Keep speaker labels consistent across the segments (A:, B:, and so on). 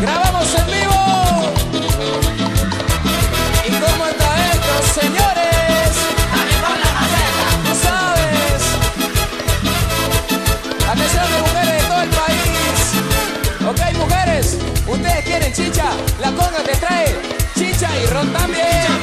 A: Grabamos en vivo. ¿Y cómo está esto, señores? Dale con la. Tú sabes. Atención de mujeres de todo el país. Ok, mujeres. Ustedes quieren chicha. La conga te trae chicha y ron también.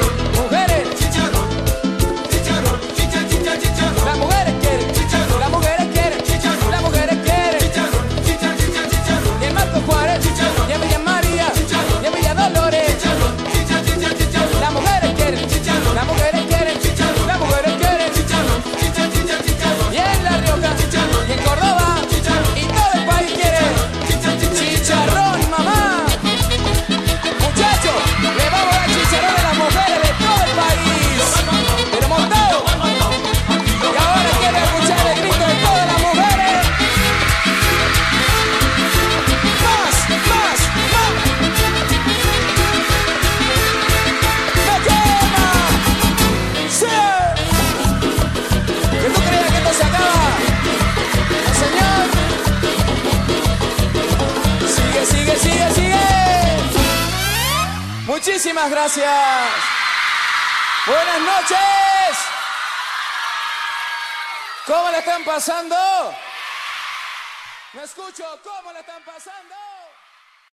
A: Muchísimas gracias. Buenas noches. ¿Cómo le están pasando? ¿Me escucho? ¿Cómo le están pasando?